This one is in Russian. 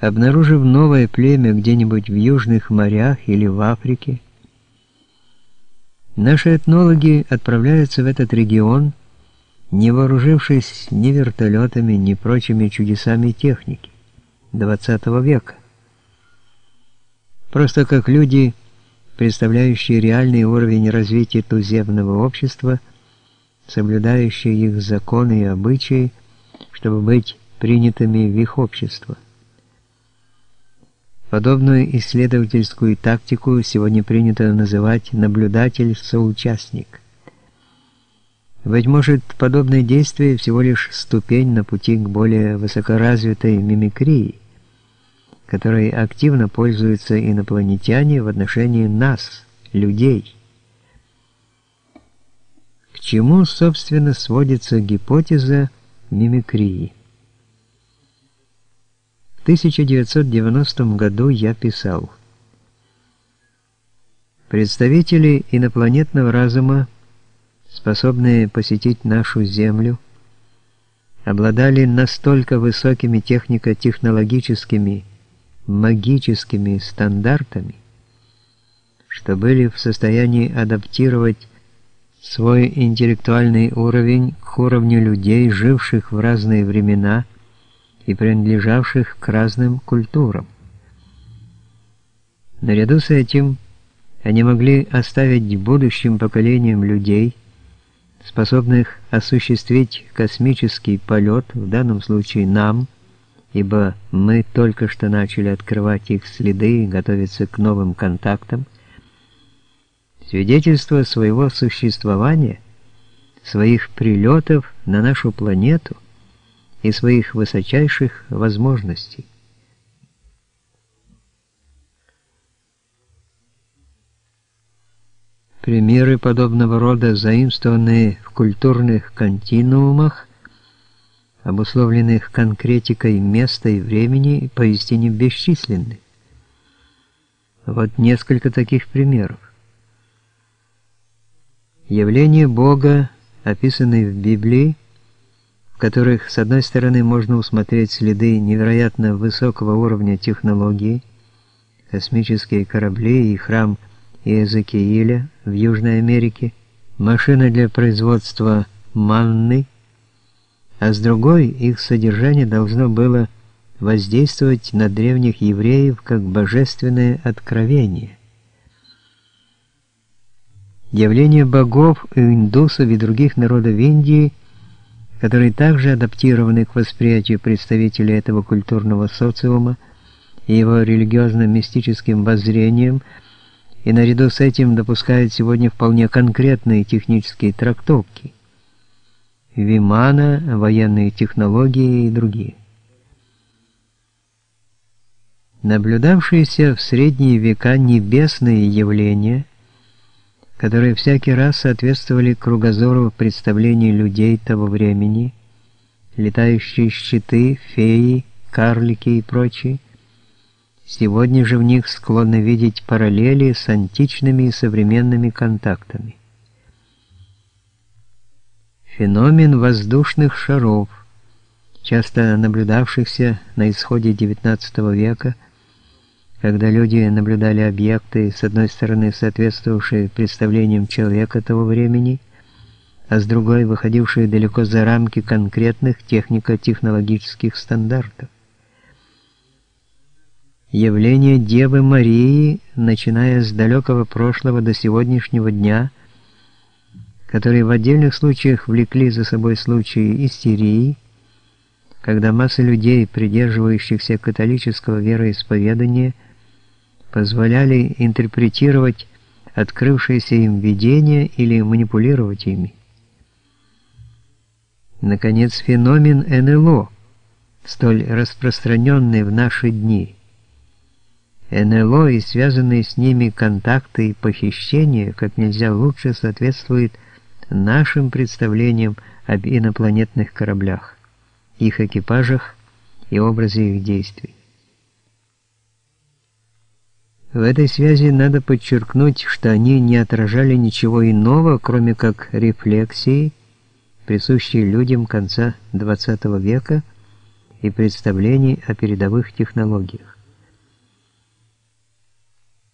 Обнаружив новое племя где-нибудь в южных морях или в Африке, наши этнологи отправляются в этот регион, не вооружившись ни вертолетами, ни прочими чудесами техники XX века. Просто как люди, представляющие реальный уровень развития туземного общества, соблюдающие их законы и обычаи, чтобы быть принятыми в их общество. Подобную исследовательскую тактику сегодня принято называть наблюдатель-соучастник. Быть может, подобное действие всего лишь ступень на пути к более высокоразвитой мимикрии, которой активно пользуются инопланетяне в отношении нас, людей. К чему, собственно, сводится гипотеза мимикрии? 1990 году я писал. Представители инопланетного разума, способные посетить нашу Землю, обладали настолько высокими технико-технологическими, магическими стандартами, что были в состоянии адаптировать свой интеллектуальный уровень к уровню людей, живших в разные времена и принадлежавших к разным культурам. Наряду с этим они могли оставить будущим поколениям людей, способных осуществить космический полет, в данном случае нам, ибо мы только что начали открывать их следы и готовиться к новым контактам, свидетельство своего существования, своих прилетов на нашу планету, и своих высочайших возможностей. Примеры подобного рода, заимствованные в культурных континуумах, обусловленных конкретикой места и времени, поистине бесчисленны. Вот несколько таких примеров. Явление Бога, описанное в Библии, в которых, с одной стороны, можно усмотреть следы невероятно высокого уровня технологии, космические корабли и храм Иезекииля в Южной Америке, машина для производства манны, а с другой их содержание должно было воздействовать на древних евреев как божественное откровение. Явление богов индусов и других народов Индии – которые также адаптированы к восприятию представителей этого культурного социума и его религиозно-мистическим воззрением, и наряду с этим допускают сегодня вполне конкретные технические трактовки – Вимана, военные технологии и другие. Наблюдавшиеся в средние века небесные явления – которые всякий раз соответствовали кругозору представлений людей того времени, летающие щиты, феи, карлики и прочие, сегодня же в них склонны видеть параллели с античными и современными контактами. Феномен воздушных шаров, часто наблюдавшихся на исходе XIX века, когда люди наблюдали объекты, с одной стороны соответствовавшие представлениям человека того времени, а с другой выходившие далеко за рамки конкретных технико-технологических стандартов. Явление Девы Марии, начиная с далекого прошлого до сегодняшнего дня, которые в отдельных случаях влекли за собой случаи истерии, когда масса людей, придерживающихся католического вероисповедания, позволяли интерпретировать открывшиеся им видения или манипулировать ими. Наконец, феномен НЛО, столь распространенный в наши дни. НЛО и связанные с ними контакты и похищения как нельзя лучше соответствуют нашим представлениям об инопланетных кораблях, их экипажах и образе их действий. В этой связи надо подчеркнуть, что они не отражали ничего иного, кроме как рефлексии, присущие людям конца XX века и представлений о передовых технологиях.